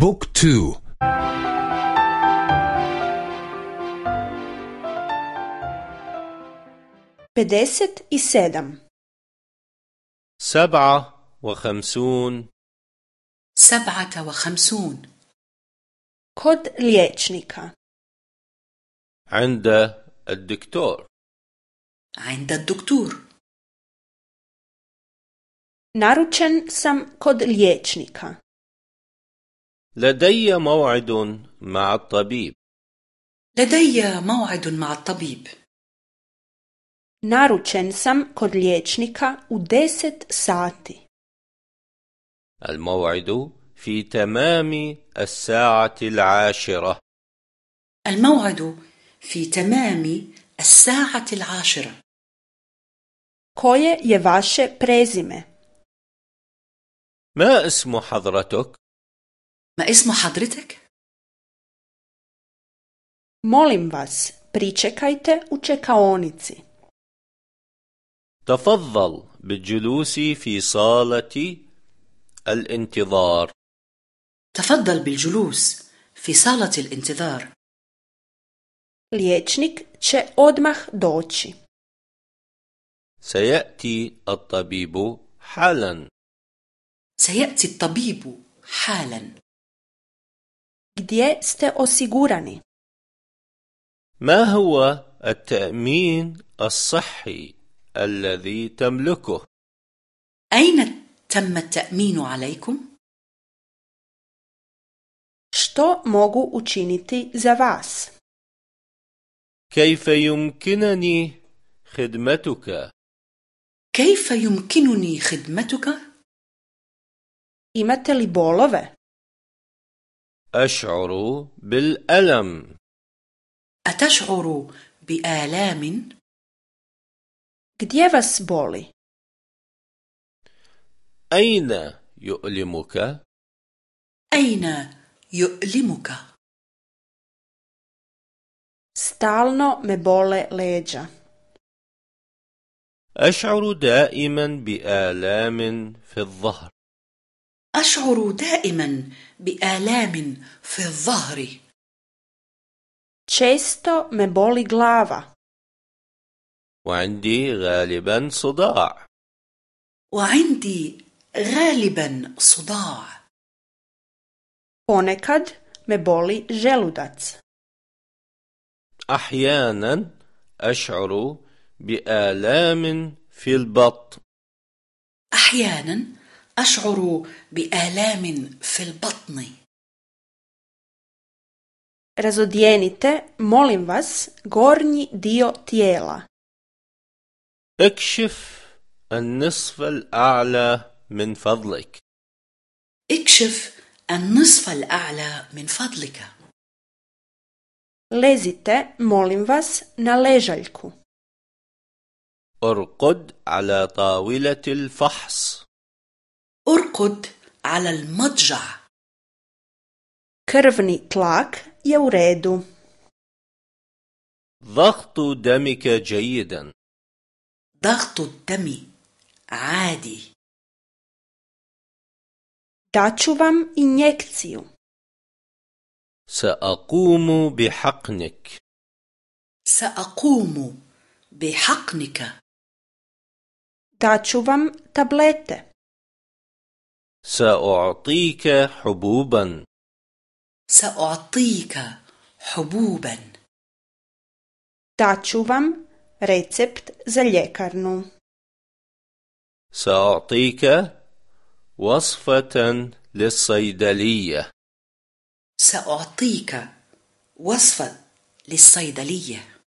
book two. pedeset i sedam سبعة وخمسون. سبعة وخمسون. kod liječnika. عند الدكتور. عند الدكتور. Naručen sam kod liječnika. لدي موعد مع الطبيب لدي موعد مع الطبيب Naručen sam kod liječnika u 10 sati. الموعد في تمام الساعة العاشرة الموعد في تمام الساعة العاشرة Koje je vaše prezime? ما اسم حضرتك؟ ما اسم حضرتك؟ Molim vas, pričekajte u čekaonici. تفضل بالجلوس في صالة الانتظار تفضل بالجلوس في صالة الانتظار Liječnik će odmah doći. سيأتي الطبيب حالا سيأتي الطبيب حالا Gdje ste osigurani? ما هو التأمين الصحي الذي تملكه؟ أين تم التأمين عليكم؟ Što mogu učiniti za vas? كيف يمكنني خدمتك؟ كيف يمكنني خدمتك؟ Imate li bolove? أشعر بالألم أتشعر بآلام؟ Gdje vas boli? أين يؤلمك؟ أين يؤلمك؟ Stalno me bole leđa. أشعر دائما بآلام في الظهر أشعر دائما بآلام في الظهر Često me boli glava. وعندي غالبا صداع وعندي غالبا صداع Ponekad me boli želudac. أحيانا أشعر بآلام في البطن أحيانا أشعر بآلام في البطن Razodijenite, molim vas, gornji dio tijela. اكشف النصف الأعلى من فضلك اكشف النصف الأعلى من فضلك Lezite, molim vas, na ležaljku. ارقد على طاولة الفحص أرقد على المضجع Krvni tlak je u redu. ضغط دمك جيدا ضغط الدم عادي Daću vam injekciju. سأقوم بحقنك سأقوم بحقنك Daću vam tablete. سأعطيك حبوبا. سأعطيك حبوبا. Daću vam recept za ljekarnu. سأعطيك وصفة للصيدلية. سأعطيك وصفة للصيدلية.